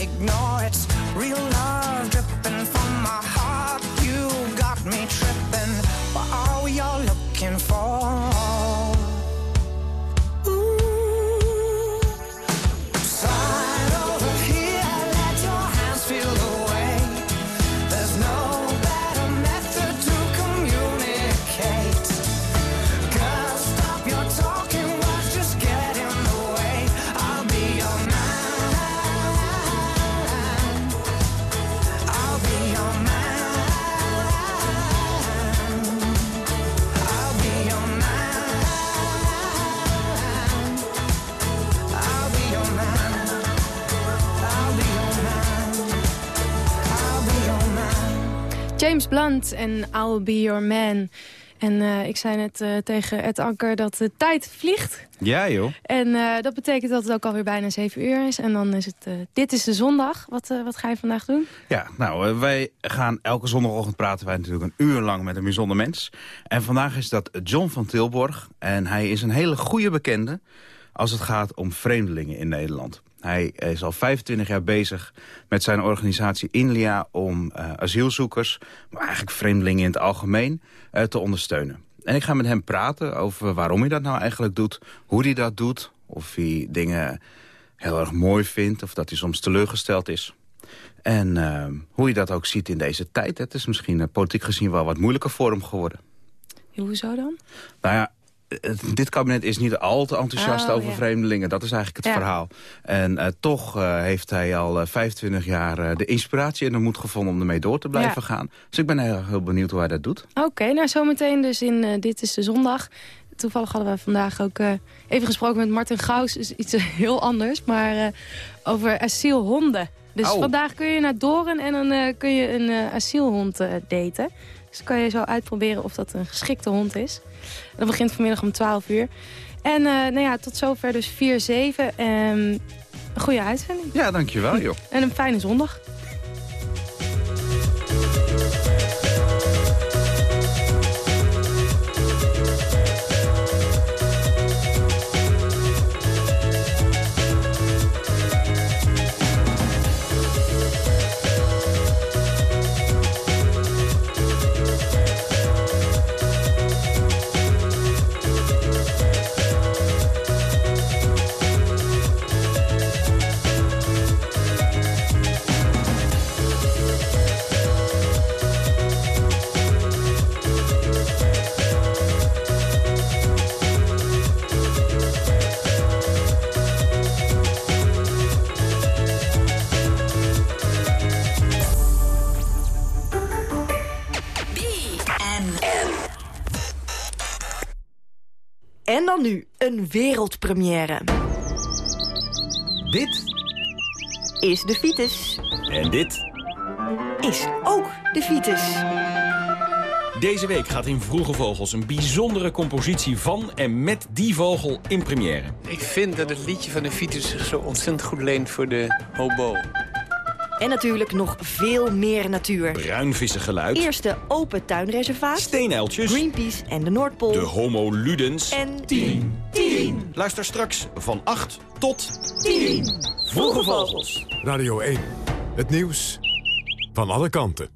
ignore it. James Blunt en I'll Be Your Man. En eh, ik zei net eh, tegen Ed Anker dat de tijd vliegt. Ja, joh. En eh, dat betekent dat het ook alweer bijna 7 uur is. En dan is het, dit is de zondag. Wat, wat ga je vandaag doen? Ja, nou, wij gaan elke zondagochtend praten wij natuurlijk een uur lang met een bijzonder mens. En vandaag is dat John van Tilborg. En hij is een hele goede bekende als het gaat om vreemdelingen in Nederland. Hij is al 25 jaar bezig met zijn organisatie INLIA om eh, asielzoekers, maar eigenlijk vreemdelingen in het algemeen, eh, te ondersteunen. En ik ga met hem praten over waarom hij dat nou eigenlijk doet, hoe hij dat doet, of hij dingen heel erg mooi vindt of dat hij soms teleurgesteld is. En eh, hoe je dat ook ziet in deze tijd. Het is misschien politiek gezien wel wat moeilijker voor hem geworden. Hoezo dan? Nou ja, dit kabinet is niet al te enthousiast Oh, over ja. vreemdelingen. Dat is eigenlijk het Ja. verhaal. En eh, toch eh, heeft hij al eh, 25 jaar eh, de inspiratie en de moed gevonden om ermee door te blijven Ja. gaan. Dus ik ben heel, heel benieuwd hoe hij dat doet. Oké, nou zometeen dus in Dit is de Zondag. Toevallig hadden we vandaag ook even gesproken met Martin Gaus. Dus iets heel anders, maar over asielhonden. Dus Oh. vandaag kun je naar Doren en dan kun je een asielhond daten. Dus kan je zo uitproberen of dat een geschikte hond is. Dat begint vanmiddag om 12 uur. En eh, nou ja, tot zover dus 4-7. Ehm, een goede uitzending. Ja, dankjewel joh. En een fijne zondag. Dan nu, een wereldpremière. Dit Is de Vitus. en dit. Is ook de Vitus. Deze week gaat in Vroege Vogels een bijzondere compositie van en met die vogel in première. Ik vind dat het liedje van de Vitus zich zo ontzettend goed leent voor de hobo. En natuurlijk nog veel meer natuur. Bruinvissengeluid, Eerst de open tuinreservaat. steenuiltjes, Greenpeace en de Noordpool. de homo ludens. En 10. 10. Luister straks van 8 tot 10. Vroege Vogels. Radio 1. Het nieuws van alle kanten.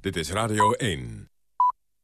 Dit is Radio 1.